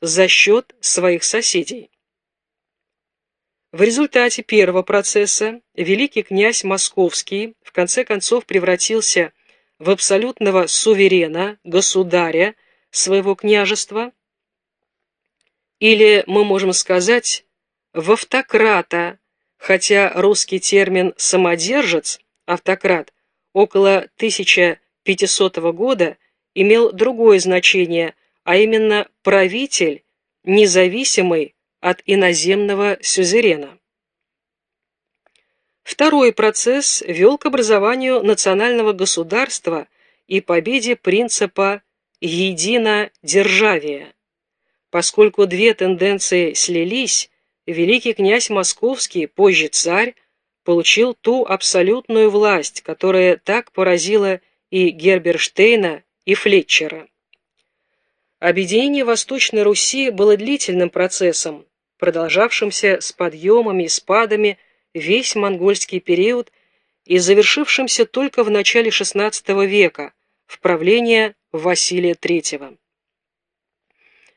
за счет своих соседей. В результате первого процесса великий князь Московский в конце концов превратился в абсолютного суверена, государя своего княжества, или, мы можем сказать, в автократа, хотя русский термин «самодержец» автократ около 1500 года имел другое значение, а именно правитель, независимый от иноземного сюзерена. Второй процесс вел к образованию национального государства и победе принципа единодержавия. Поскольку две тенденции слились, великий князь Московский, позже царь, получил ту абсолютную власть, которая так поразила и Герберштейна, и Флетчера. Объединение Восточной Руси было длительным процессом, продолжавшимся с подъемами и спадами весь монгольский период и завершившимся только в начале XVI века, в правление Василия III.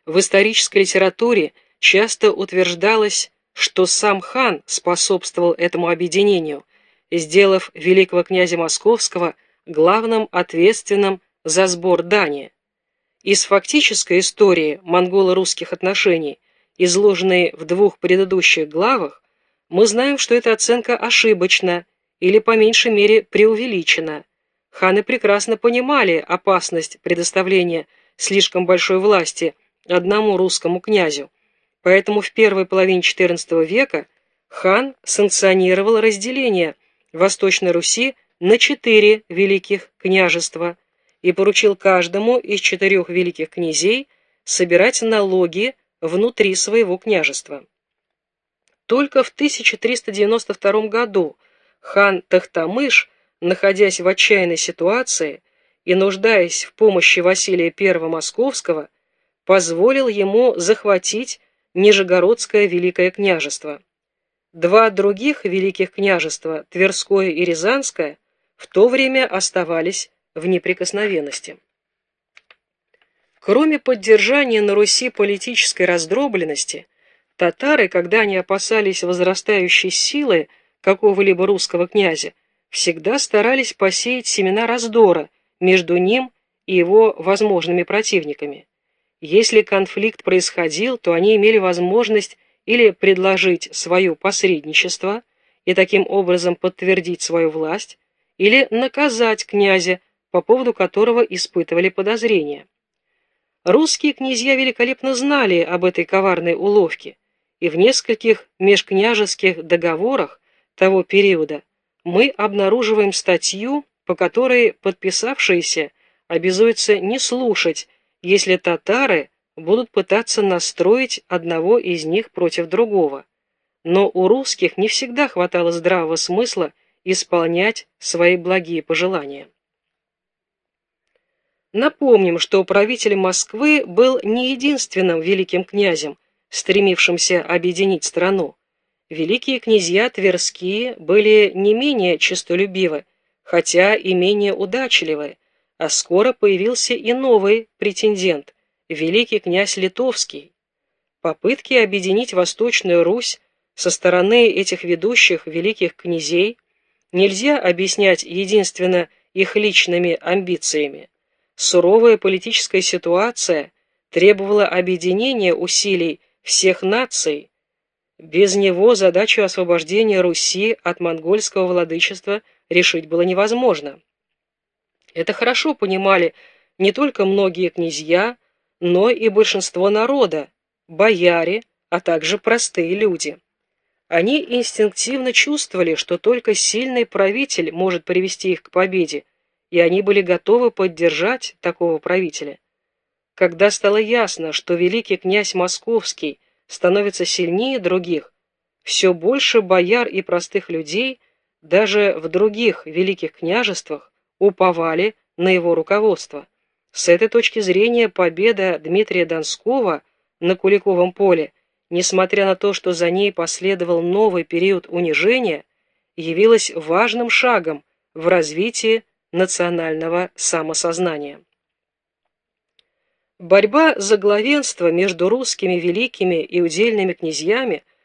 В исторической литературе часто утверждалось, что сам хан способствовал этому объединению, сделав великого князя Московского главным ответственным за сбор дани. Из фактической истории монголо-русских отношений, изложенной в двух предыдущих главах, мы знаем, что эта оценка ошибочна или по меньшей мере преувеличена. Ханы прекрасно понимали опасность предоставления слишком большой власти одному русскому князю, Поэтому в первой половине XIV века хан санкционировал разделение Восточной Руси на четыре великих княжества и поручил каждому из четырех великих князей собирать налоги внутри своего княжества. Только в 1392 году хан Тахтамыш, находясь в отчаянной ситуации и нуждаясь в помощи Василия I Московского, позволил ему захватить Нижегородское Великое княжество. Два других великих княжества, Тверское и Рязанское, в то время оставались в неприкосновенности. Кроме поддержания на Руси политической раздробленности, татары, когда они опасались возрастающей силы какого-либо русского князя, всегда старались посеять семена раздора между ним и его возможными противниками. Если конфликт происходил, то они имели возможность или предложить свое посредничество и таким образом подтвердить свою власть, или наказать князя, по поводу которого испытывали подозрения. Русские князья великолепно знали об этой коварной уловке, и в нескольких межкняжеских договорах того периода мы обнаруживаем статью, по которой подписавшиеся обязуются не слушать если татары будут пытаться настроить одного из них против другого. Но у русских не всегда хватало здравого смысла исполнять свои благие пожелания. Напомним, что правитель Москвы был не единственным великим князем, стремившимся объединить страну. Великие князья Тверские были не менее честолюбивы, хотя и менее удачливы, а скоро появился и новый претендент, великий князь Литовский. Попытки объединить Восточную Русь со стороны этих ведущих великих князей нельзя объяснять единственно их личными амбициями. Суровая политическая ситуация требовала объединения усилий всех наций. Без него задачу освобождения Руси от монгольского владычества решить было невозможно. Это хорошо понимали не только многие князья, но и большинство народа, бояре, а также простые люди. Они инстинктивно чувствовали, что только сильный правитель может привести их к победе, и они были готовы поддержать такого правителя. Когда стало ясно, что великий князь Московский становится сильнее других, все больше бояр и простых людей, даже в других великих княжествах, уповали на его руководство. С этой точки зрения победа Дмитрия Донского на Куликовом поле, несмотря на то, что за ней последовал новый период унижения, явилась важным шагом в развитии национального самосознания. Борьба за главенство между русскими великими и удельными князьями